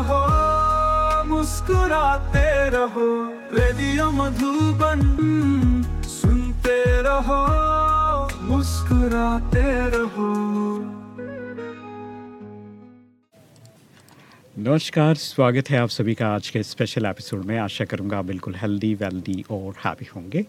रहो, मुस्कुराते रहो, रेडियो मधुबन सुनते रहो, मुस्कुराते रहो। नमस्कार, स्वागत है आप सभी का आज के स्पेशल एपिसोड में। आशा करूँगा बिल्कुल हेल्दी वेल्दी और हैप्पी होंगे।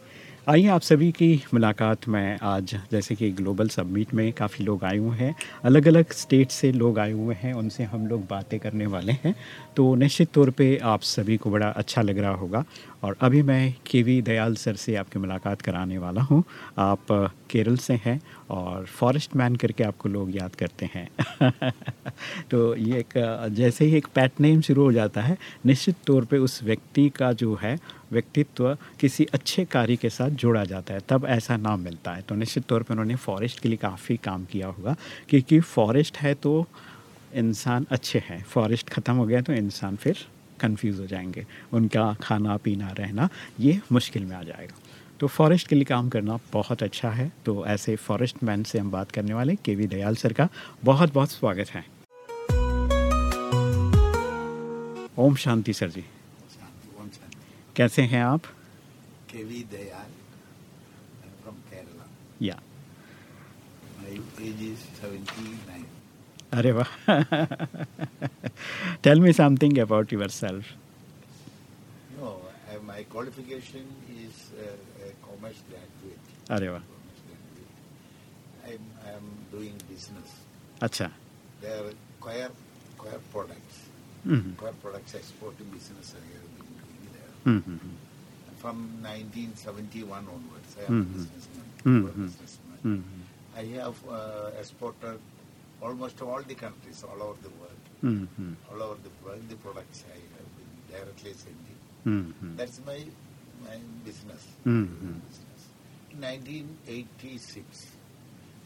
आइए आप सभी की मुलाकात में आज, जैसे कि ग्लोबल सबमिट में काफ़ी लोग आए हुए हैं अलग अलग स्टेट से लोग आए हुए हैं, उनसे हम लोग बातें करने वाले हैं। तो निश्चित तौर पे आप सभी को बड़ा अच्छा लग रहा होगा। और अभी मैं के वी दयाल सर से आपकी मुलाकात कराने वाला हूँ। आप केरल से हैं और फॉरेस्ट मैन करके आपको लोग याद करते हैं। तो ये एक जैसे ही एक पैट नेम शुरू हो जाता है, निश्चित तौर पे उस व्यक्ति का जो है, व्यक्तित्व किसी अच्छे कार्य के साथ जोड़ा जाता है, तब ऐसा नाम मिलता है। तो निश्चित तौर पे उन्होंने फॉरेस्ट के लिए काफ़ी काम किया होगा, क्योंकि फॉरेस्ट है तो इंसान अच्छे हैं, फॉरेस्ट ख़त्म हो गया तो इंसान फिर कंफ्यूज हो जाएँगे उनका खाना पीना रहना ये मुश्किल में आ जाएगा तो फॉरेस्ट के लिए काम करना बहुत अच्छा है तो ऐसे फॉरेस्ट मैन से हम बात करने वाले के वी दयाल सर का बहुत बहुत स्वागत है ओम शांति सर जी. कैसे हैं आप KV Dayal. I'm from Kerala. या age is 79. Areva. Tell me something about yourself. No, my qualification is a commerce graduate. Areva. I'm, I'm doing business. Acha. They are coir, coir products. Mm-hmm. Coir products exporting business I have been doing there. From 1971 onwards, I am a mm-hmm. businessman. Mm-hmm. businessman. Mm-hmm. I have uh, exported almost all the countries all over the world. Mm-hmm. All over the world, the products I have been directly sending. Mm-hmm. That's my my business. Mm-hmm. In 1986,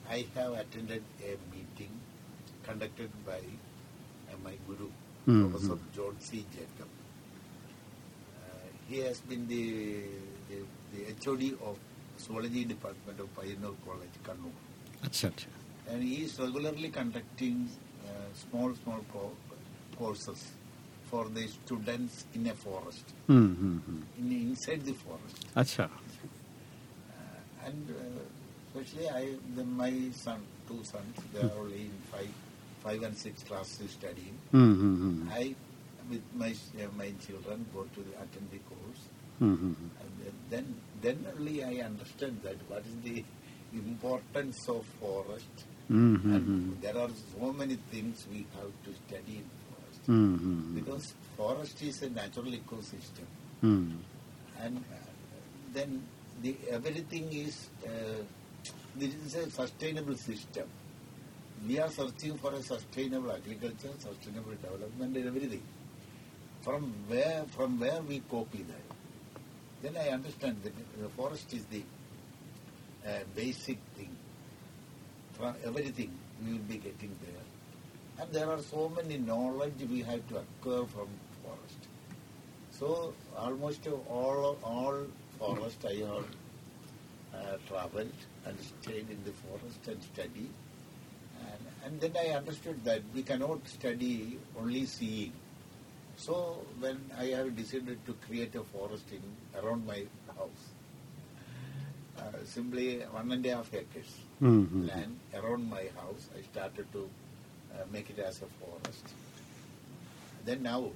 I have attended a meeting conducted by uh, my guru, mm-hmm. Professor John C. Jacob. Uh, he has been the, the, the HOD of Zoology Department of Payyanur College, Kannur. That's it and he is regularly conducting uh, small, small co- courses for the students in a forest, mm-hmm. in, inside the forest. Acha. Uh, and uh, especially I, my son, two sons, they are hmm. only in five, five and six classes studying. Mm-hmm. I, with my my children, go to the, attend the course. Mm-hmm. And then, then only I understand that what is the importance of forest Mm-hmm. And there are so many things we have to study in forest mm-hmm. because forest is a natural ecosystem, mm. and uh, then the everything is uh, this is a sustainable system. We are searching for a sustainable agriculture, sustainable development, and everything. From where from where we copy that? Then I understand that the forest is the uh, basic thing Everything we will be getting there. And there are so many knowledge we have to acquire from forest. So almost all all forest I have uh, traveled and stayed in the forest and studied. And, and then I understood that we cannot study only seeing. So when I have decided to create a forest in around my house, uh, simply one and a half acres mm-hmm. land around my house. I started to uh, make it as a forest. Then now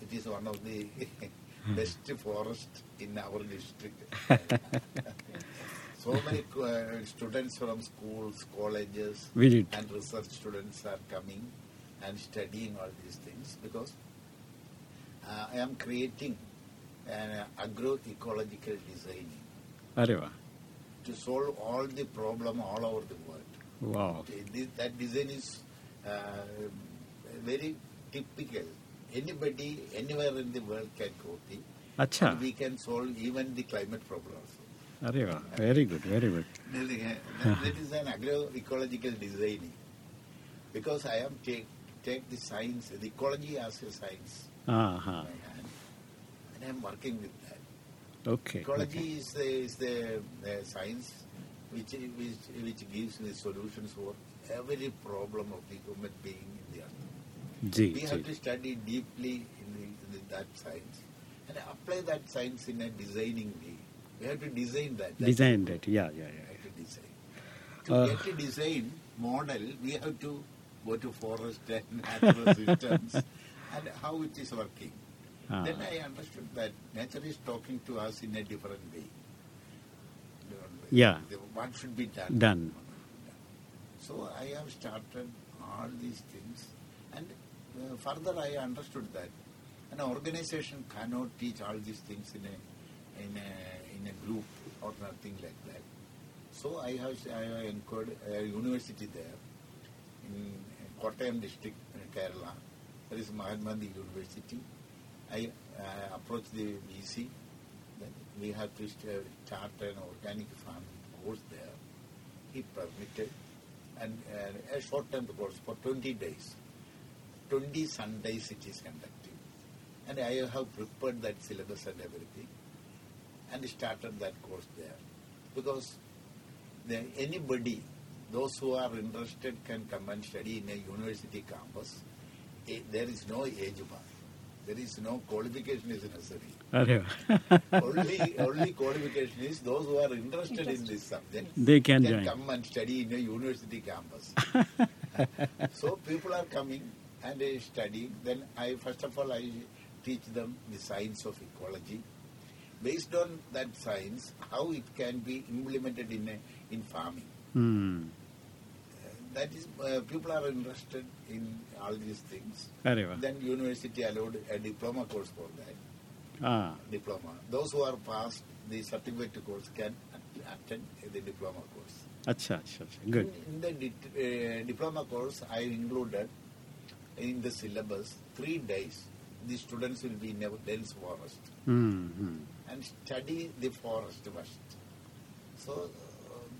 it is one of the best forest in our district. so many uh, students from schools, colleges, and research students are coming and studying all these things because uh, I am creating an agroecological design. Areva to solve all the problem all over the world. Wow. That design is uh, very typical. Anybody, anywhere in the world can go there. And we can solve even the climate problem also. Arriva. Very good, very good. that is an agroecological designing. Because I am take, take the science, the ecology as a science. Uh-huh. And I am working with that. Okay. Ecology okay. is the, is the uh, science which, which, which gives the solutions for every problem of the human being in the earth. We have to study deeply in, the, in the, that science and apply that science in a designing way. We have to design that. that design that, yeah, yeah, yeah. To design. To uh, get a design model, we have to go to forest and natural systems and how it is working. हाँ Then I understood that nature is talking to us in a different way. Yeah. What should be done? Done. So I have started all these things, and uh, further I understood that an organization cannot teach all these things in a in a in a group or nothing like that. So I have I have encouraged a university there in Kottayam district, in Kerala. There is Mahatma Gandhi University. I uh, approached the VC. We have to st- start an organic farming course there. He permitted, and uh, a short-term course for 20 days. 20 Sundays it is conducted. And I have prepared that syllabus and everything and started that course there. Because the, anybody, those who are interested can come and study in a university campus. Eh, There is no age bar. There is no qualification is necessary. only, only qualification is those who are interested in this subject. They can, can come and study in a university campus. so people are coming and they study. Then I first of all I teach them the science of ecology. Based on that science, how it can be implemented in a, in farming. Mm that is uh, people are interested in all these things. Then university allowed a diploma course for that. Ah. Diploma. Those who are passed the certificate course can attend the diploma course. Acha, acha, acha. Good. In, in the di- uh, diploma course, I included in the syllabus three days. The students will be in a dense forest mm-hmm. and study the forest first. So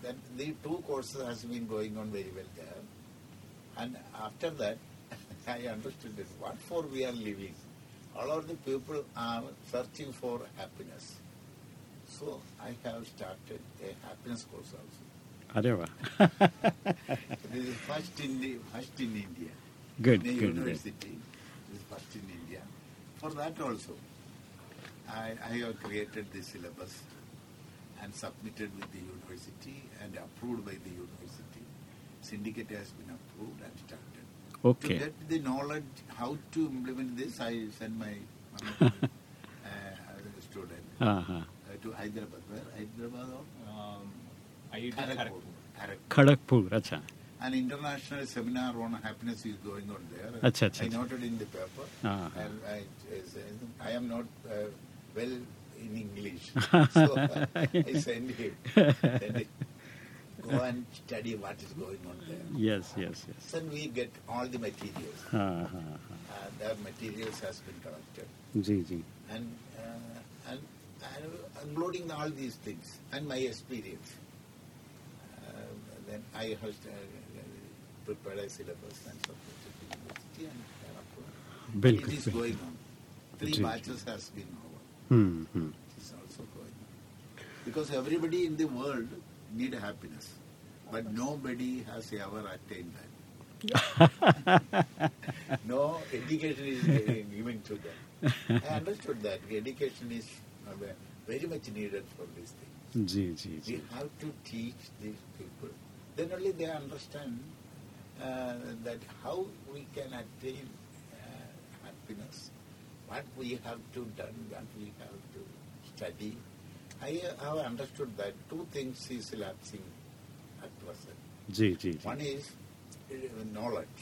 then the two courses has been going on very well there. And after that, I understood this. What for we are living? All of the people are searching for happiness. So I have started a happiness course also. Adewa. this is first in, the, first in India. Good, in good. University. Good. This is first in India. For that also, I, I have created the syllabus and submitted with the university and approved by the university. Syndicate has been approved and started. Okay. To get the knowledge how to implement this, I sent my uh, student uh-huh. uh, to Hyderabad. Where Hyderabad or um, Kharagpur. An international seminar on happiness is going on there. Achha, achha, I noted in the paper. Uh-huh. And I, I, I am not uh, well in English. so I send him. Send. Go and study what is going on there. Yes, yes, yes. Then we get all the materials. Uh, uh, uh. the materials has been collected. Ji, ji. And, uh, and, and unloading all these things and my experience. Uh, then I have uh, prepared a syllabus and so to university and Bilkul. going on. Three batches has been over. Hmm. It's also. Because everybody in the world need happiness, but nobody has ever attained that. no education is given to them. I understood that education is uh, very much needed for these things. Gee, gee, gee. We have to teach these people. Then only they understand uh, that how we can attain uh, happiness what we have to done, what we have to study. I have understood that two things is lapsing at present. ji. One is uh, knowledge.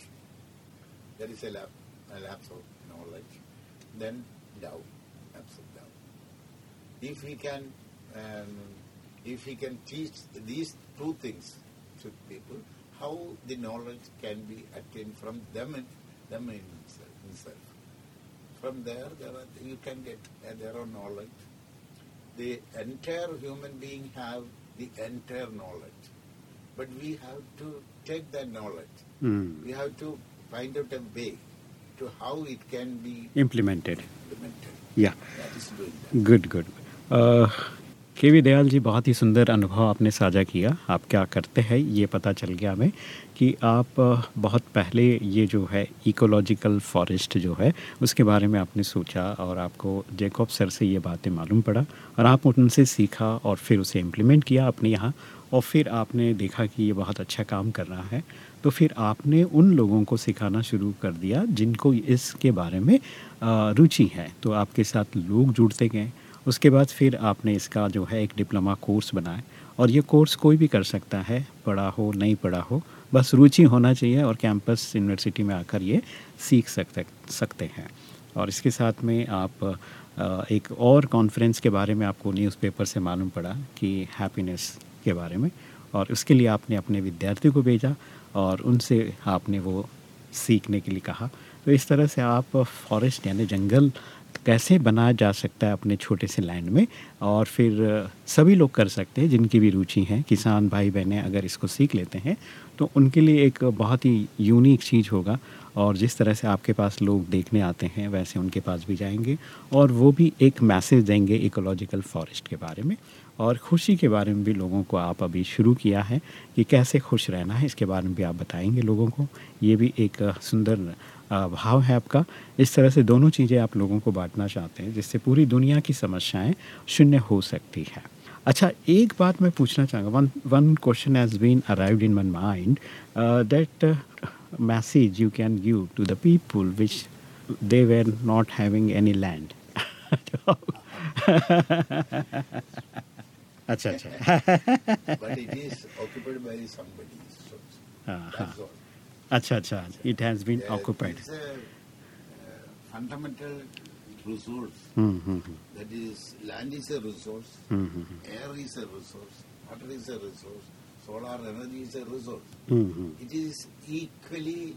There is a, lap, a lapse of knowledge. Then doubt, lapse of doubt. If we can, um, if we can teach these two things to people, how the knowledge can be attained from them, them in themselves. From there, there are, you can get uh, their own knowledge. The entire human being have the entire knowledge, but we have to take that knowledge. Mm. We have to find out a way to how it can be implemented. implemented. Yeah. Good, good. Uh, K V Dayal ji, बहुत ही सुंदर अनुभव आपने साझा किया। आप क्या करते हैं, ये पता चल गया हमें कि आप बहुत पहले ये जो है इकोलॉजिकल फॉरेस्ट जो है, उसके बारे में आपने सोचा और आपको जेकॉब सर से ये बातें मालूम पड़ा और आप उनसे सीखा और फिर उसे इम्प्लीमेंट किया अपने यहाँ और फिर आपने देखा कि ये बहुत अच्छा काम कर रहा है। तो फिर आपने उन लोगों को सिखाना शुरू कर दिया जिनको इसके बारे में रुचि है। तो आपके साथ लोग जुड़ते गए। उसके बाद फिर आपने इसका जो है एक डिप्लोमा कोर्स बनाया और ये कोर्स कोई भी कर सकता है, पढ़ा हो, नहीं पढ़ा हो, बस रुचि होना चाहिए और कैंपस यूनिवर्सिटी में आकर ये सीख सकते सकते हैं। और इसके साथ में आप एक और कॉन्फ्रेंस के बारे में आपको न्यूज़पेपर से मालूम पड़ा कि हैप्पीनेस के बारे में और उसके लिए आपने अपने विद्यार्थी को भेजा और उनसे आपने वो सीखने के लिए कहा। तो इस तरह से आप फॉरेस्ट यानी जंगल कैसे बनाया जा सकता है अपने छोटे से लैंड में? और फिर सभी लोग कर सकते हैं, जिनकी भी रुचि है, किसान भाई बहनें अगर इसको सीख लेते हैं तो उनके लिए एक बहुत ही यूनिक चीज़ होगा। और जिस तरह से आपके पास लोग देखने आते हैं, वैसे उनके पास भी जाएँगे, और वो भी एक मैसेज देंगे इकोलॉजिकल फॉरेस्ट के बारे में। और खुशी के बारे में भी लोगों को आप अभी शुरू किया है कि कैसे खुश रहना है, इसके बारे में भी आप बताएँगे लोगों को। ये भी एक सुंदर भाव है आपका। इस तरह से दोनों चीज़ें आप लोगों को बांटना चाहते हैं जिससे पूरी दुनिया की समस्याएँ शून्य हो सकती है। अच्छा एक बात मैं पूछना चाहूँगा। One one question has been arrived in my mind that message you can give to the people which they were not having any land अच्छा अच्छा। But it is occupied by somebody. So that's all. अच्छा अच्छा it has been Uh, occupied It's a uh, fundamental resource. Hmm hmm hmm, That is, land is a resource, hmm hmm air is a resource, water is a resource, solar energy is a resource. Hmm hmm It is equally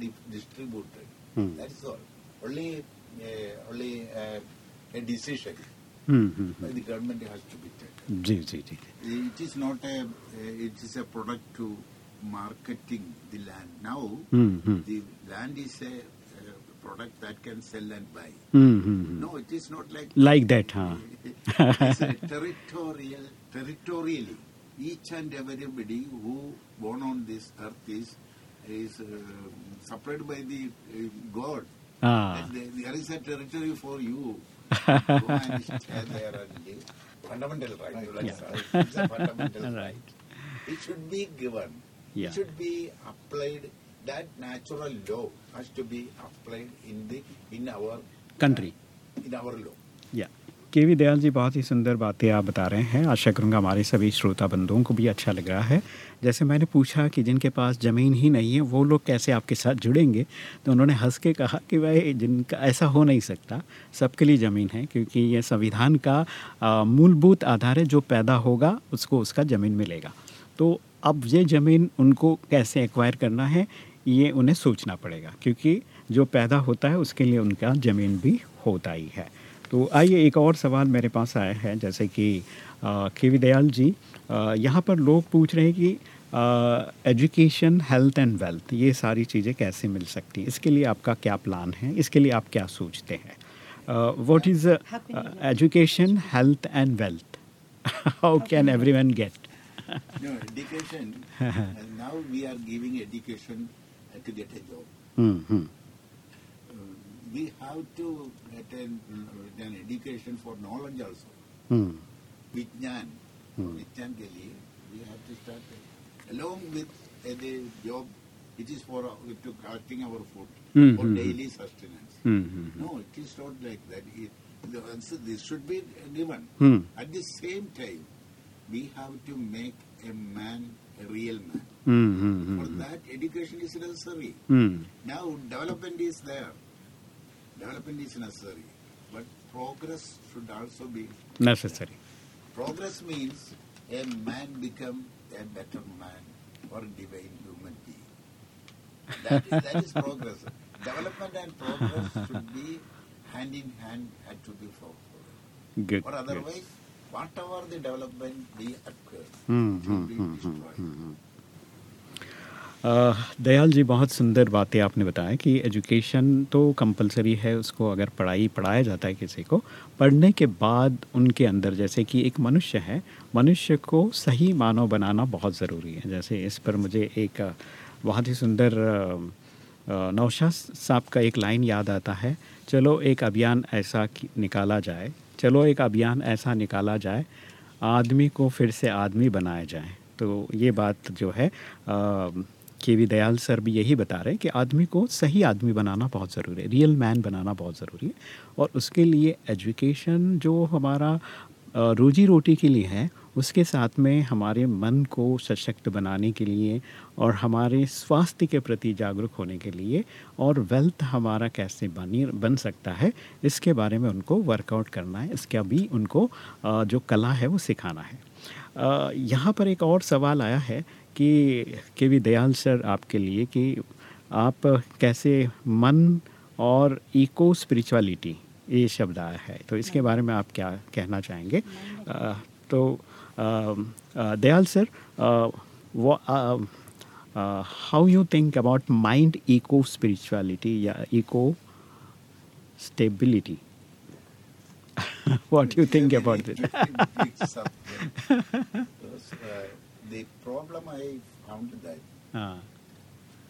di- distributed. Hmm. That is all. Only, uh, only uh, a decision hmm hmm by the government has to be taken. Hmm, ji ji ji It is not a, uh, it is a product to marketing the land. Now, mm-hmm. the land is a uh, product that can sell and buy. Mm-hmm. No, it is not like like that. Huh? it's a territorial, territorially, each and everybody who born on this earth is is uh, by the uh, God. Ah. There, there is a territory for you. Fundamental right. right. Yeah. It's a fundamental right. right. It should be given. Yeah. It should be applied. That natural law has to be applied in the in our country in our law. या K V Dayal ji बहुत ही सुंदर बातें आप बता रहे हैं आशा करूँगा हमारे सभी श्रोता बंधुओं को भी अच्छा लग रहा है जैसे मैंने पूछा कि जिनके पास ज़मीन ही नहीं है वो लोग कैसे आपके साथ जुड़ेंगे तो उन्होंने हंस के कहा कि भाई जिनका ऐसा हो नहीं सकता सबके लिए ज़मीन है क्योंकि ये संविधान का मूलभूत आधार है जो पैदा होगा उसको उसका ज़मीन मिलेगा तो अब ये ज़मीन उनको कैसे एक्वायर करना है ये उन्हें सोचना पड़ेगा क्योंकि जो पैदा होता है उसके लिए उनका ज़मीन भी होता ही है। तो आइए एक और सवाल मेरे पास आया है जैसे कि के वी दयाल जी यहाँ पर लोग पूछ रहे हैं कि एजुकेशन हेल्थ एंड वेल्थ ये सारी चीज़ें कैसे मिल सकती हैं? इसके लिए आपका क्या प्लान है? इसके लिए आप क्या सोचते हैं? What is education health and wealth how can everyone get No, education. and now we are giving education uh, to get a job. Uh, we have to get an, an education for knowledge also. Vijnan. Vijnan ke liye we have to start uh, along with uh, the job which is for uh, to collecting our food Hmm, for hmm, daily sustenance. No, it is not like that. It, the answer, this should be given. Hmm. At the same time, we have to make a man a real man. Mm-hmm. For hmm. that, education is necessary. Mm. Now, development is there. Development is necessary. But progress should also be necessary. Progress means a man become a better man or divine human being. That is, that is progress. Development and progress should be hand in hand, had to be followed, Good. Or otherwise, good whatever the development Hmm, it will hmm, be hmm, destroyed. Uh, Dayal ji बहुत सुंदर बातें आपने बताया कि education तो compulsory है उसको अगर पढ़ाई पढ़ाया जाता है किसी को पढ़ने के बाद उनके अंदर जैसे कि एक मनुष्य है मनुष्य को सही मानव बनाना बहुत ज़रूरी है जैसे इस पर मुझे एक बहुत ही सुंदर नौशाद साहब का एक लाइन याद आता है चलो एक अभियान ऐसा निकाला जाए चलो एक अभियान ऐसा निकाला जाए, आदमी को फिर से आदमी बनाया जाए। तो ये बात जो है के वी दयाल सर भी यही बता रहे हैं कि आदमी को सही आदमी बनाना बहुत ज़रूरी है, रियल मैन बनाना बहुत ज़रूरी है। और उसके लिए एजुकेशन जो हमारा रोजी रोटी के लिए है उसके साथ में हमारे मन को सशक्त बनाने के लिए और हमारे स्वास्थ्य के प्रति जागरूक होने के लिए और वेल्थ हमारा कैसे बनी बन सकता है इसके बारे में उनको वर्कआउट करना है। इसका भी उनको जो कला है वो सिखाना है। यहाँ पर एक और सवाल आया है कि के वी दयाल सर आपके लिए कि आप कैसे मन और इको स्पिरिचुअलिटी ये शब्द आया है। तो इसके बारे में आप क्या कहना चाहेंगे? अ, तो um, uh, Dayal sir, uh, uh, how you think about mind eco spirituality, yeah, eco stability? what do you think about it? the problem I found that ah.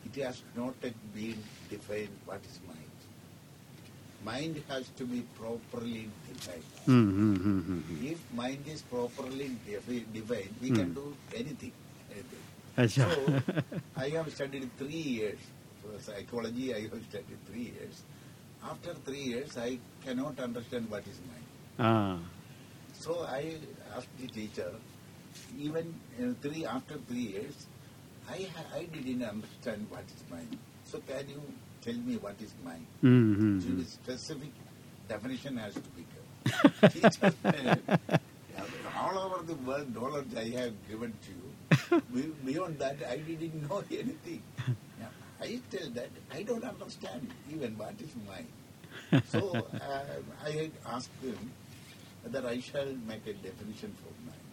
it has not been defined what is mind mind has to be properly defined. Mm-hmm, mm-hmm. If mind is properly divided, defined, we mm. can do anything. anything. So, I have studied three years. For psychology, I have studied three years. After three years, I cannot understand what is mind. Ah. So, I asked the teacher, even uh, three after three years, I, I didn't understand what is mind. So, can you tell me what is mind. Mm-hmm. So specific definition has to be given. All over the world, knowledge I have given to you. Beyond that, I didn't know anything. Now, I tell that I don't understand even what is mind. So uh, I had asked him that I shall make a definition for mind.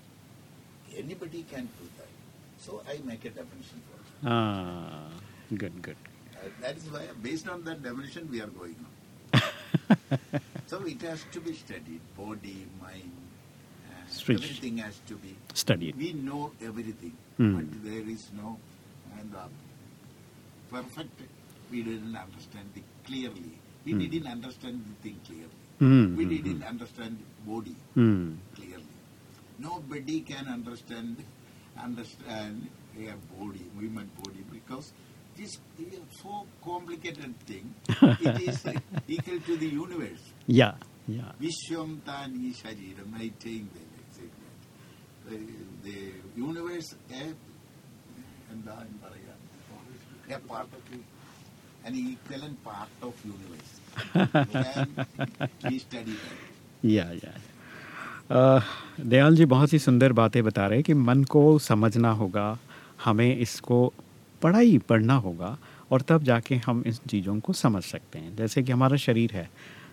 Anybody can do that. So I make a definition for it. Ah, good, good that is why, based on that definition, we are going on. so it has to be studied body, mind, uh, everything has to be studied. We know everything, mm. but there is no perfect. We didn't understand it clearly. We mm. didn't understand the thing clearly. Mm. We hmm. didn't understand body hmm. clearly. Nobody can understand understand a body, human body, because this is a so complicated thing. it is equal to the universe. या या Vishwam Tani Shariram, I take that exactly. The, the universe, a, എന്താ പറയാ, a part of it, an equivalent part of universe. and we study that. या या अ, दयाल जी बहुत ही सुंदर बातें बता रहे हैं कि मन को समझना होगा हमें इसको पढ़ाई पढ़ना होगा और तब जाके हम इन चीज़ों को समझ सकते हैं। जैसे कि हमारा शरीर है,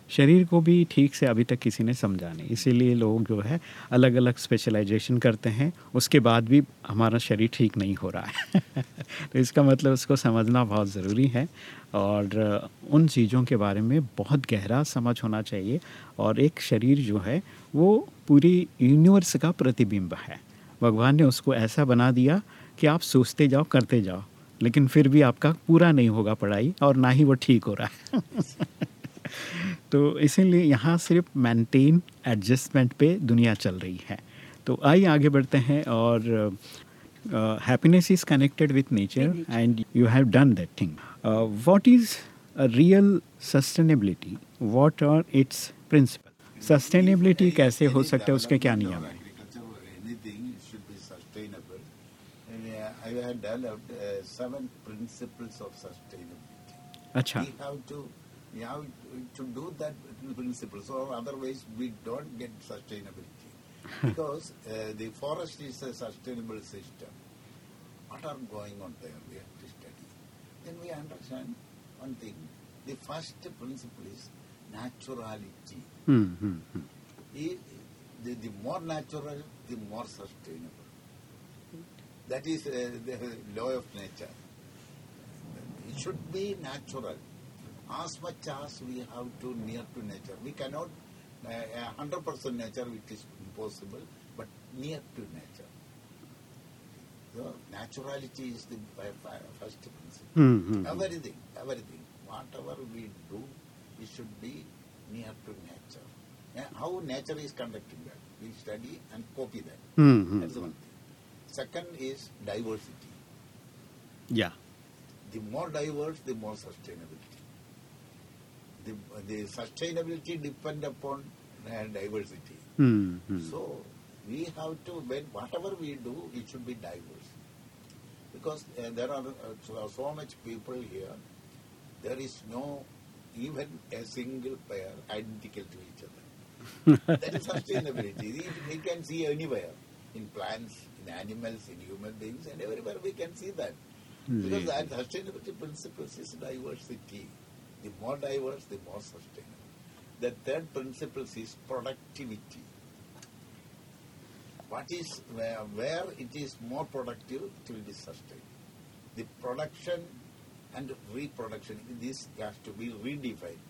शरीर को भी ठीक से अभी तक किसी ने समझा नहीं। इसीलिए लोग जो है अलग अलग स्पेशलाइजेशन करते हैं, उसके बाद भी हमारा शरीर ठीक नहीं हो रहा है। तो इसका मतलब उसको समझना बहुत ज़रूरी है और उन चीज़ों के बारे में बहुत गहरा समझ होना चाहिए और एक शरीर जो है, वो पूरी यूनिवर्स का प्रतिबिंब है। भगवान ने उसको ऐसा बना दिया कि आप सोचते जाओ, करते जाओ। लेकिन फिर भी आपका पूरा नहीं होगा पढ़ाई और ना ही वो ठीक हो रहा है। तो इसीलिए यहाँ सिर्फ़ मेंटेन एडजस्टमेंट पे दुनिया चल रही है। तो आइए आगे बढ़ते हैं और happiness is connected with nature and you have done that thing what is real sustainability what are its principle sustainability कैसे हो सकता है? उसके क्या नियम है? had developed uh, seven principles of sustainability. Achha. We have to we have to do that principle. So otherwise we don't get sustainability. because uh, the forest is a sustainable system. What are going on there? We have to study. Then we understand one thing. The first principle is naturality. Mm-hmm. The, the more natural, the more sustainable. That is uh, the law of nature. It should be natural. As much as we have to near to nature. We cannot, uh, 100% nature, which is impossible, but near to nature. So, naturality is the by- first principle. Hmm, hmm, hmm. Everything, everything, whatever we do, it should be near to nature. How nature is conducting that, we study and copy that. Hmm, hmm, That's one thing. Second is diversity. Yeah. The more diverse, the more sustainability. The, the sustainability depend upon uh, diversity. Hmm, hmm. So we have to, when whatever we do, it should be diverse. Because uh, there are uh, so, so much people here, there is no even a single pair identical to each other. that is sustainability. We can see anywhere, in plants, in animals, in human beings, and everywhere we can see that. Hmm. Because the sustainability principles is diversity. The more diverse, the more sustainable. The third principle is productivity. What is where, where it is more productive, it will be sustained. The production and reproduction, this has to be redefined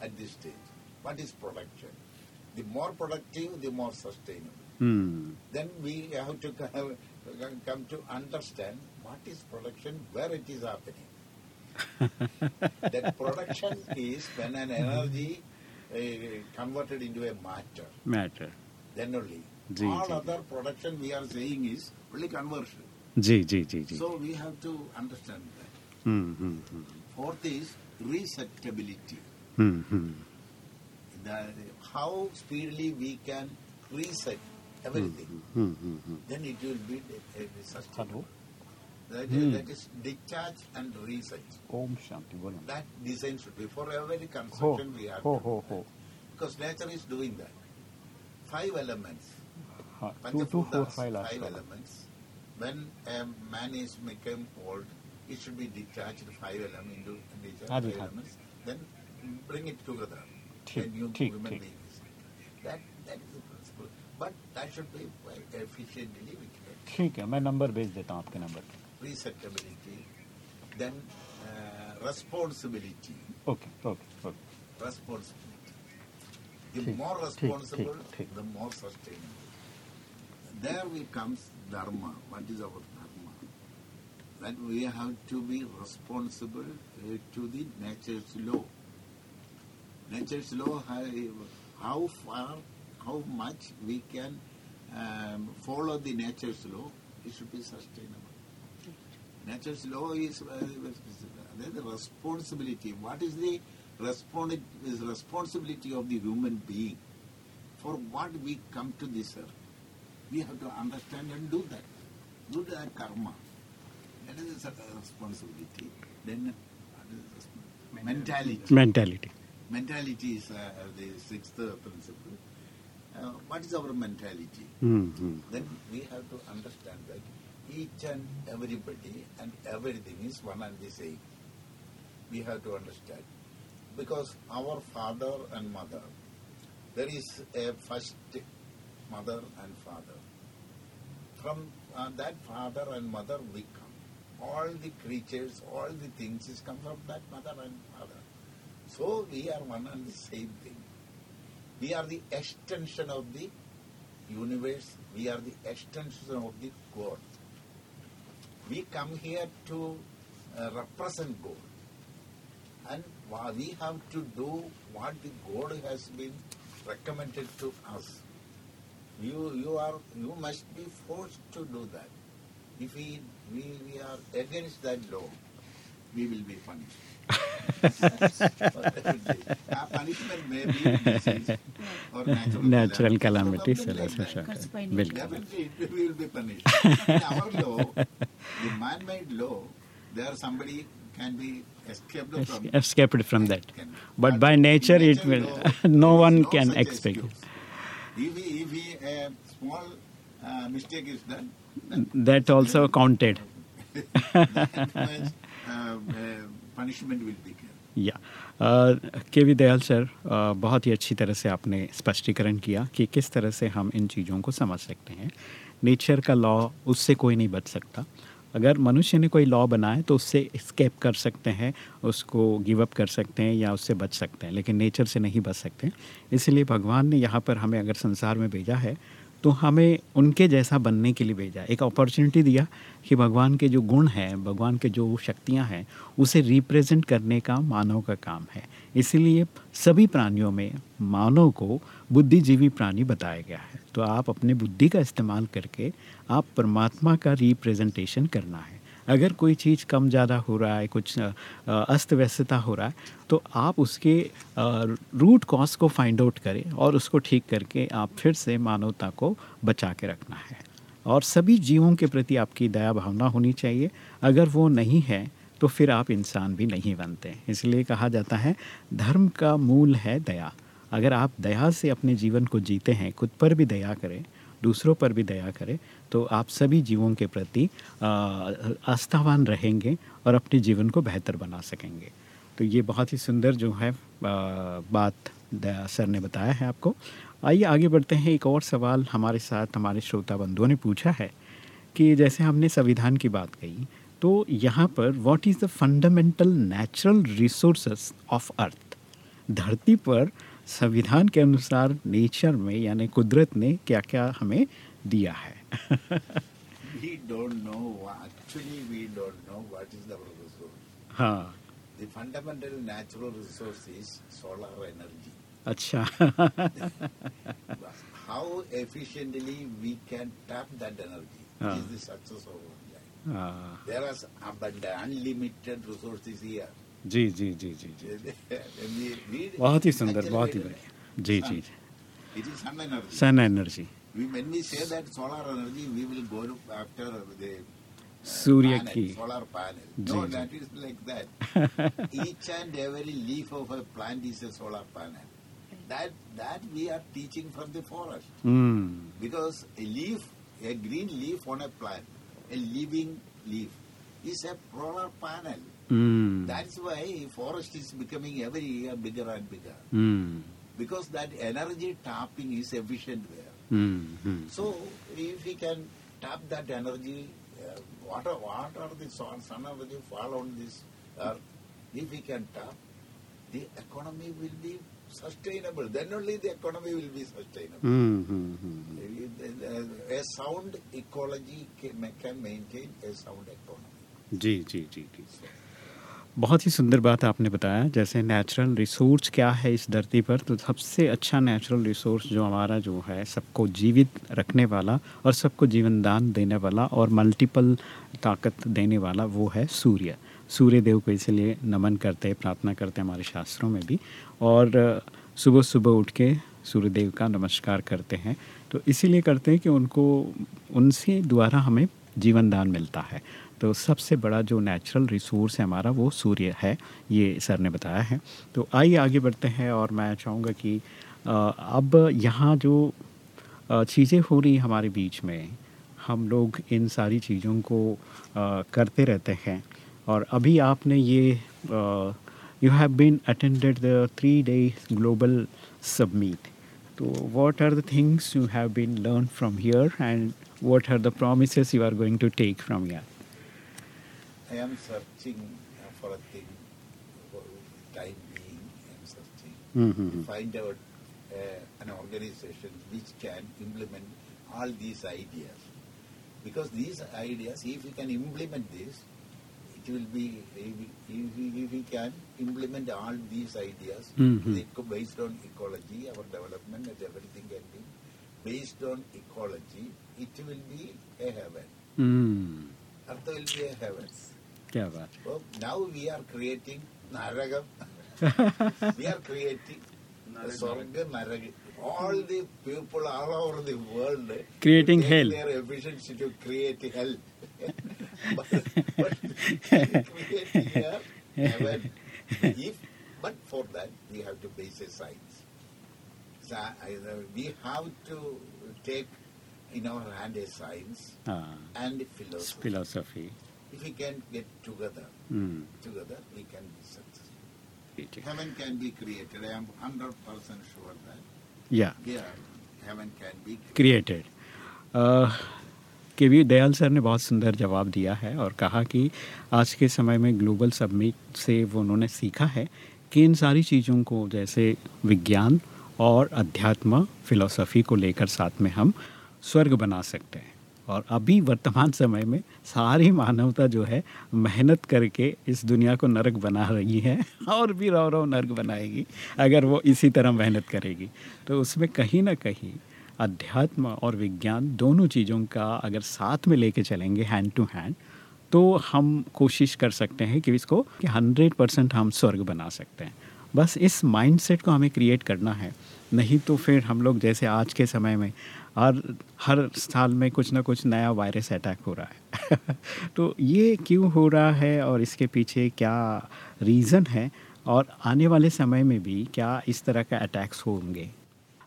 at this stage. What is production? The more productive, the more sustainable Mm. Then we have to come, to understand what is production, where it is happening. that production is when an energy uh, converted into a matter. Matter. Then only. All other production we are saying is only conversion. G, G, G, G. So we have to understand that. Mm-hmm. Fourth is receptability. Mm-hmm. The, how speedily we can reset everything. Hmm, hmm, hmm, then it will be a, a research. Sadhu. That, is, that is discharge and research. Om Shanti. Bonam. That design should be for every construction ho. we have. Ho, ho, ho. Because nature is doing that. Five elements. Ha. Two, two, four, five, five elements. When a man is become old, it should be discharged five elements into five elements. Then bring it together. Thick, a new thick, human thick. being. That, that is the principle. But that should be uh, efficiently we can ठीक है मैं number भेज देता हूँ आपके number पे resettability, then uh, responsibility. Okay okay okay Responsibility. The ठीक, more ठीक, responsible, ठीक, ठीक। the more sustainable. There we comes dharma. What is our dharma? That we have to be responsible uh, to the nature's law. Nature's law, how, how far, how much we can um, follow the nature's law, it should be sustainable. Nature's law is uh, the responsibility. What is the respons is responsibility of the human being? For what we come to this earth, we have to understand and do that. Do that karma. That is a responsibility. Then uh, mentality. Mentality. Mentality is uh, the sixth principle uh, what is our mentality. Mm-hmm. Then we have to understand that each and everybody and everything is one and the same. We have to understand. Because our father and mother, there is a first mother and father. From uh, that father and mother we come. All the creatures, all the things is come from that mother and father. So we are one and the same thing. We are the extension of the universe, we are the extension of the God. We come here to uh, represent God. And we have to do what the God has been recommended to us. You, you, are, you must be forced to do that. If we, we, we are against that law, we will be punished natural calamities will be punished. In our law, the man-made law, there somebody can be escaped from, escaped from that. Can, but, but, by nature, it will. no, one no can expect. If, if we, a small uh, mistake is done, that also counted. that much, um, uh, uh will be given. या K V Dayal sir बहुत ही अच्छी तरह से आपने स्पष्टीकरण किया कि किस तरह से हम इन चीज़ों को समझ सकते हैं। नेचर का लॉ उससे कोई नहीं बच सकता। अगर मनुष्य ने कोई लॉ बनाए तो उससे स्केप कर सकते हैं, उसको गिव अप कर सकते हैं या उससे बच सकते हैं, लेकिन नेचर से नहीं बच सकते। इसलिए भगवान ने यहाँ पर हमें अगर संसार में भेजा है तो हमें उनके जैसा बनने के लिए भेजा। एक अपॉर्चुनिटी दिया कि भगवान के जो गुण हैं, भगवान के जो शक्तियाँ हैं, उसे रिप्रेजेंट करने का मानव का काम है। इसीलिए सभी प्राणियों में मानव को बुद्धिजीवी प्राणी बताया गया है। तो आप अपने बुद्धि का इस्तेमाल करके आप परमात्मा का रिप्रेजेंटेशन करना है। अगर कोई चीज़ कम ज़्यादा हो रहा है, कुछ अस्त व्यस्तता हो रहा है तो आप उसके रूट कॉज को फाइंड आउट करें और उसको ठीक करके आप फिर से मानवता को बचा के रखना है। और सभी जीवों के प्रति आपकी दया भावना होनी चाहिए। अगर वो नहीं है तो फिर आप इंसान भी नहीं बनते। इसलिए कहा जाता है, धर्म का मूल है दया। अगर आप दया से अपने जीवन को जीते हैं, खुद पर भी दया करें दूसरों पर भी दया करें तो आप सभी जीवों के प्रति आस्थावान रहेंगे और अपने जीवन को बेहतर बना सकेंगे। तो ये बहुत ही सुंदर जो है बात दया सर ने बताया है आपको। आइए आगे बढ़ते हैं। एक और सवाल हमारे साथ, हमारे श्रोता बंधुओं ने पूछा है कि जैसे हमने संविधान की बात कही तो यहाँ पर what is the fundamental natural resources of earth धरती पर संविधान के अनुसार नेचर में यानी कुदरत ने क्या क्या हमें दिया है. हाँ The fundamental natural resource is solar energy. अच्छा How efficiently we can tap that energy Ah. is the success of our life. हाँ, There is abundant, unlimited resources here. जी जी जी जी जी बहुत ही सुंदर बहुत ही बढ़िया जी जी energy. सन एनर्जी सूर्य की solar panel. Ji, No, ji. that is like that. Each and every leaf of a plant is a solar panel. That that we are teaching from the forest. Hmm Because a leaf, a green leaf on a plant, a living leaf, is a solar panel. Hmm That's why forest is becoming every year bigger and bigger. Hmm Because that energy tapping is efficient there. Hmm hmm So if we can tap that energy, uh, what are, what are the sun, sun energy fall on this earth? If we can tap, the economy will be sustainable. Then only the economy will be sustainable. Hmm hmm hmm A sound ecology can, can maintain a sound economy. जी जी जी जी बहुत ही सुंदर बात आपने बताया, जैसे natural resource क्या है इस धरती पर? तो सबसे अच्छा नेचुरल रिसोर्स जो हमारा जो है, सबको जीवित रखने वाला और सबको जीवन दान देने वाला और मल्टीपल ताकत देने वाला वो है सूर्य। सूर्य देव को इसलिए नमन करते हैं, प्रार्थना करते हैं हमारे शास्त्रों में भी और सुबह सुबह उठ के सूर्यदेव का नमस्कार करते हैं। तो इसीलिए करते हैं कि उनको, उनसे द्वारा हमें जीवन दान मिलता है। तो सबसे बड़ा जो नेचुरल रिसोर्स है हमारा, वो सूर्य है, ये सर ने बताया है। तो आइए आगे बढ़ते हैं और मैं चाहूँगा कि अब यहाँ जो चीज़ें हो रही हमारे बीच में, हम लोग इन सारी चीज़ों को करते रहते हैं। और अभी आपने ये you have been attended the three day global summit तो what are the things you have been learn from here and what are the promises you are going to take from here? I am searching for a thing, for time being, I am searching. Mhm. to find out uh, an organization which can implement all these ideas. Because these ideas, if we can implement this, it will be, if we, if we, can implement all these ideas Mhm. the eco- based on ecology, our development and everything can be based on ecology, it will be a heaven. Hmm. Earth will be a heaven. क्या बात So now we are creating Naragam. we are creating Swarga Naragam. All the people all over the world Creating take hell. Their efficiency to create hell. but, but creating here heaven. If, but for that we have to base a science. So, I- we have to take in our hand a science हाँ and philosophy. Philosophy If we can get together, hmm together we can जी जी Heaven can be created. I am 100% sure that. या Yeah, heaven can be created. Created K V Dayal sir ने बहुत सुंदर जवाब दिया है और कहा कि आज के समय में ग्लोबल सबमिट से वो उन्होंने सीखा है कि इन सारी चीज़ों को जैसे विज्ञान और अध्यात्म फिलॉसफी को लेकर साथ में हम स्वर्ग बना सकते हैं और अभी वर्तमान समय में सारी मानवता जो है मेहनत करके इस दुनिया को नरक बना रही है, और भी रौ रौ नरक बनाएगी, अगर वो इसी तरह मेहनत करेगी। तो उसमें कहीं ना कहीं अध्यात्म और विज्ञान दोनों चीज़ों का अगर साथ में लेके चलेंगे हैंड टू हैंड तो हम कोशिश कर सकते हैं कि इसको कि हंड्रेड परसेंट हम स्वर्ग बना सकते हैं। बस इस माइंडसेट को हमें क्रिएट करना है, नहीं तो फिर हम लोग जैसे आज के समय में और हर साल में कुछ ना कुछ नया वायरस अटैक हो रहा है। तो ये क्यों हो रहा है और इसके पीछे क्या रीज़न है? और आने वाले समय में भी क्या इस तरह का अटैक्स होंगे?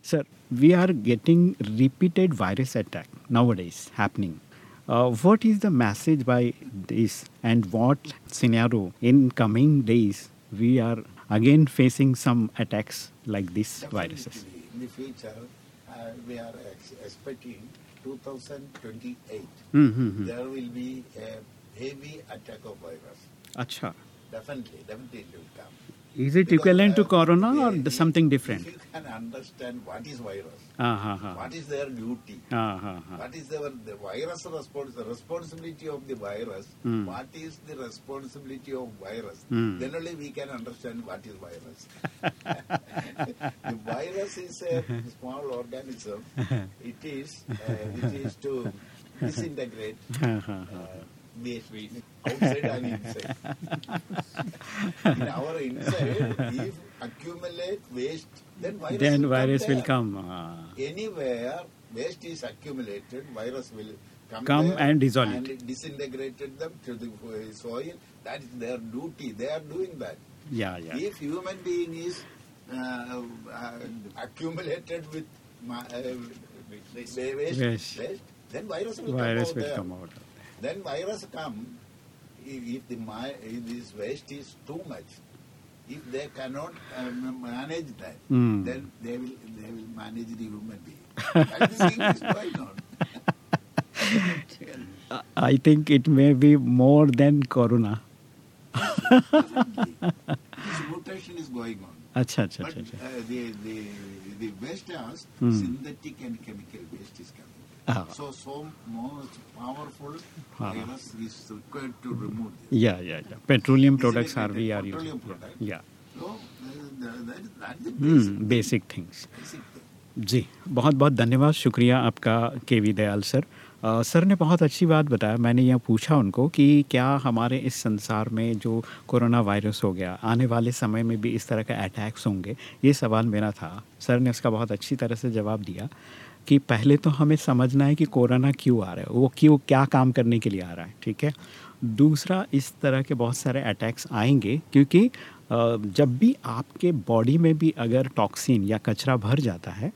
Sir we are getting repeated virus attack nowadays happening what is the message by this and what सीनियरों in coming days we are again facing some attacks like this viruses we are ex- expecting 2028. Mm-hmm. There will be a heavy attack of virus. Acha. Definitely, definitely it will come. Is it equivalent to corona or something different? If you can understand what is virus, Ah, ha. what is their duty, Ah, ha. what is their the virus respons- the responsibility of the virus, Hmm. what is the responsibility of virus, Hmm. then only we can understand what is virus. the virus is a small organism. It is, uh, it is to disintegrate uh, ha. waste outside and inside. In our inside, if accumulate waste, then virus Then will virus come will come. ah. Anywhere waste is accumulated, virus will come, Come and dissolve and it. disintegrated them to the uh, soil. That is their duty. They are doing that. Yeah, yeah. If human being is uh, uh, accumulated with ma- uh, waste, waste, Waste. waste, then virus will Virus come out will come out. Then virus come, if, the if this waste is too much, if they cannot um, manage that, mm. then they will they will manage the human being. That thing is going on. I think it may be more than corona. this mutation is going on. Acha, acha, but, acha. Uh, the, the, the waste house, mm. synthetic and chemical waste is coming. Ah. So, so most powerful Ah. virus is required to remove this. Yeah, yeah, yeah. Petroleum products are we are using. product. Yeah. So, uh, that, is- Hmm, basic, basic things. basic जी बहुत बहुत धन्यवाद शुक्रिया आपका K V Dayal sir अ, sir ने बहुत अच्छी बात बताया मैंने यह पूछा उनको कि क्या हमारे इस संसार में जो कोरोना वायरस हो गया आने वाले समय में भी इस तरह का अटैक्स होंगे ये सवाल मेरा था सर ने उसका बहुत अच्छी तरह से जवाब दिया कि पहले तो हमें समझना है कि कोरोना क्यों आ रहा है, वो क्यों, क्या काम करने के लिए आ रहा है, ठीक है? दूसरा, इस तरह के बहुत सारे अटैक्स आएँगे क्योंकि जब भी आपके बॉडी में भी अगर टॉक्सिन या कचरा भर जाता है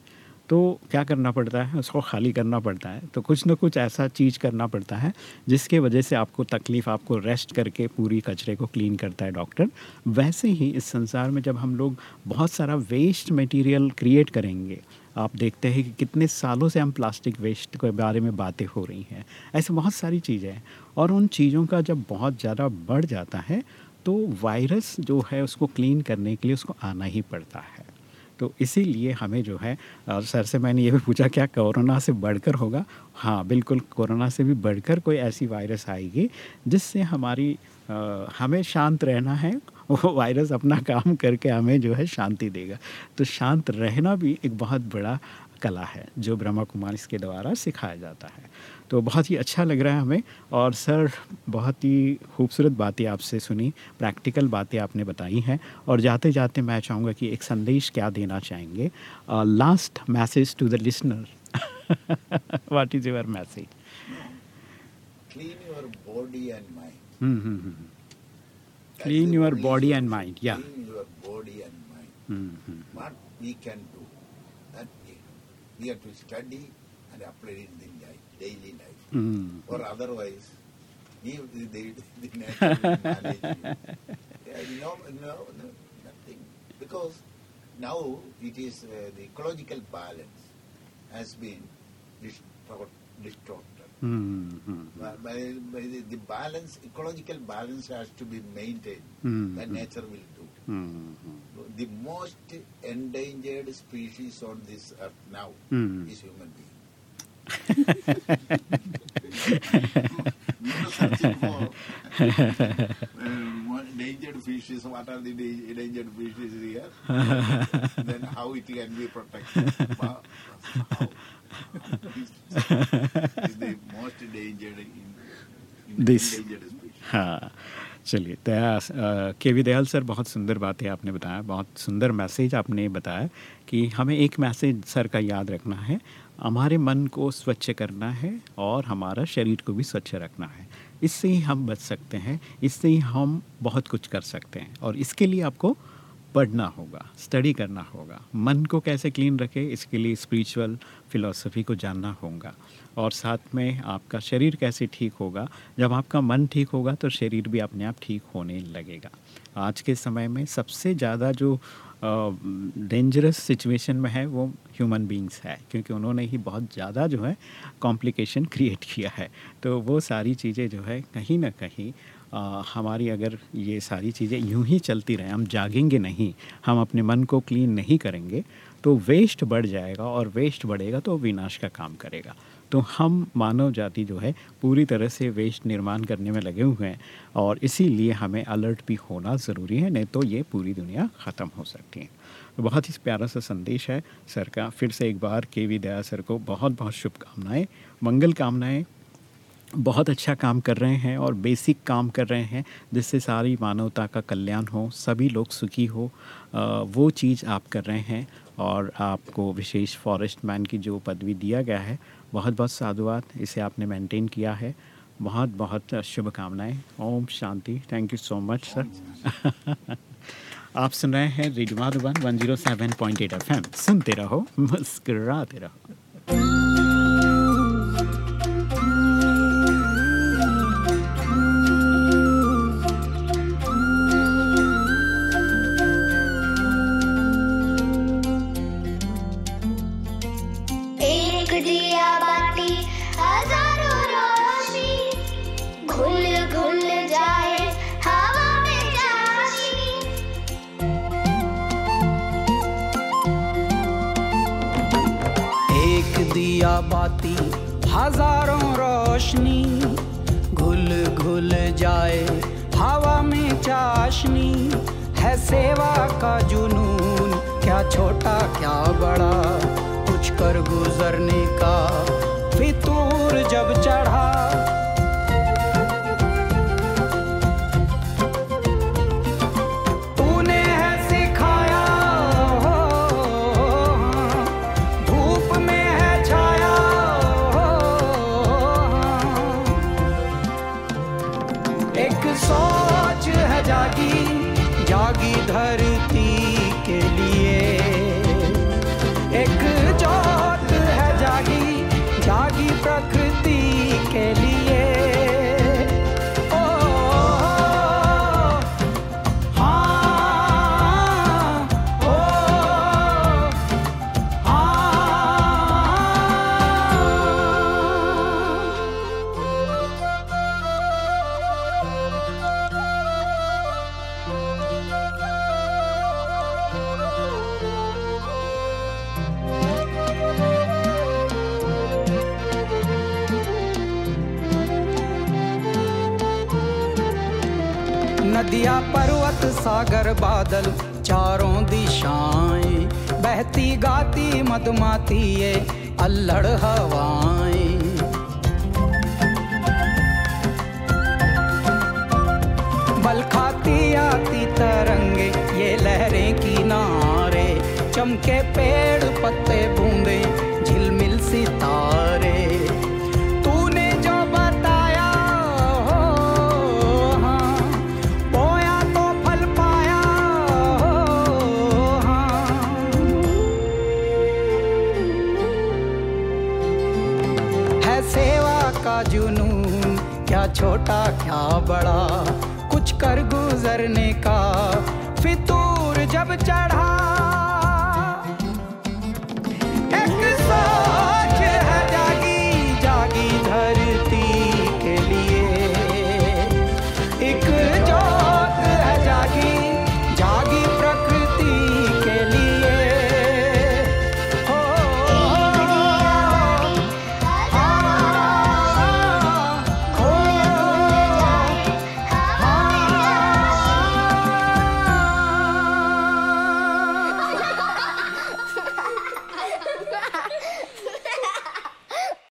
तो क्या करना पड़ता है? उसको खाली करना पड़ता है। तो कुछ ना कुछ ऐसा चीज़ करना पड़ता है, जिसके वजह से आपको तकलीफ़, आपको रेस्ट करके पूरी कचरे को क्लीन करता है डॉक्टर वैसे ही इस संसार में जब हम लोग बहुत सारा वेस्ट मटेरियल क्रिएट करेंगे आप देखते हैं कि कितने सालों से हम प्लास्टिक वेस्ट के बारे में बातें हो रही हैं। ऐसे बहुत सारी चीज़ें हैं और उन चीज़ों का जब बहुत ज़्यादा बढ़ जाता है तो वायरस जो है उसको क्लीन करने के लिए उसको आना ही पड़ता है। तो इसीलिए हमें जो है अ, सर से मैंने ये भी पूछा क्या कोरोना से बढ़कर होगा? हाँ बिल्कुल कोरोना से भी बढ़कर कोई ऐसी वायरस आएगी जिससे हमारी अ, हमें शांत रहना है वो वायरस अपना काम करके हमें जो है शांति देगा। तो शांत रहना भी एक बहुत बड़ा कला है जो ब्रह्मा कुमारी के द्वारा सिखाया जाता है। तो बहुत ही अच्छा लग रहा है हमें और सर बहुत ही खूबसूरत बातें आपसे सुनी प्रैक्टिकल बातें आपने बताई हैं और जाते जाते मैं चाहूँगा कि एक संदेश क्या देना चाहेंगे। Last message to the listener what is your message Clean your body and mind. That Clean your body and mind, yeah. Clean your body and mind. What we can do, that we, we have to study and apply it in the life, daily life. Or otherwise, we, the, the, the nature will manage you. No, no, no, nothing. because now it is uh, the ecological balance has been distort, distorted. Mm-hmm. By, by, the, the, balance, ecological balance has to be maintained. Mm-hmm. That nature will do. Mm-hmm. The most endangered species on this earth now mm-hmm. is human being. no searching um, endangered species. What are the endangered species here? then how it can be protected? How? species. हाँ चलिए दया के V Dayal sir बहुत सुंदर बातें आपने बताया बहुत सुंदर मैसेज आपने बताया कि हमें एक मैसेज सर का याद रखना है हमारे मन को स्वच्छ करना है और हमारा शरीर को भी स्वच्छ रखना है। इससे ही हम बच सकते हैं इससे ही हम बहुत कुछ कर सकते हैं और इसके लिए आपको पढ़ना होगा स्टडी करना होगा। मन को कैसे क्लीन रखें इसके लिए स्पिरिचुअल फिलॉसफी को जानना होगा। और साथ में आपका शरीर कैसे ठीक होगा? जब आपका मन ठीक होगा तो शरीर भी अपने आप ठीक होने लगेगा। आज के समय में सबसे ज़्यादा जो डेंजरस सिचुएशन में है वो ह्यूमन बींग्स है क्योंकि उन्होंने ही बहुत ज़्यादा जो है कॉम्प्लिकेशन क्रिएट किया है। तो वो सारी चीज़ें जो है कहीं ना कहीं आ, हमारी अगर ये सारी चीज़ें यूँ ही चलती रहें हम जागेंगे नहीं हम अपने मन को क्लीन नहीं करेंगे तो वेस्ट बढ़ जाएगा और वेस्ट बढ़ेगा तो विनाश का काम करेगा। तो हम मानव जाति जो है, पूरी तरह से वेस्ट निर्माण करने में लगे हुए हैं और इसीलिए हमें अलर्ट भी होना ज़रूरी है, नहीं तो ये पूरी दुनिया ख़त्म हो सकती है। तो बहुत ही प्यारा सा संदेश है सर का। फिर से एक बार के वी दया सर को बहुत बहुत शुभकामनाएँ, मंगल कामनाएँ। बहुत अच्छा काम कर रहे हैं और बेसिक काम कर रहे हैं, जिससे सारी मानवता का कल्याण हो, सभी लोग सुखी हो वो चीज़ आप कर रहे हैं और आपको विशेष फॉरेस्ट मैन की जो पदवी दिया गया है बहुत बहुत साधुवाद इसे आपने मेंटेन किया है। बहुत बहुत शुभकामनाएँ। ओम शांति। Thank you so much sir आप सुन रहे हैं रेडियो माधुबन 107.8 एफएम सुनते रहो, मुस्कराते रहो। कर गुजरने का फितूर जब चढ़ा सागर बादल चारों दिशाएँ, बहती गाती मधुमाती ये अल्लड़ हवाएँ। बल खाती आती तरंगे, ये लहरें किनारे, चमके पेड़ पत्ते बूंदे, झिलमिल सितारे। छोटा क्या बड़ा? कुछ कर गुजरने का फितूर जब चढ़ा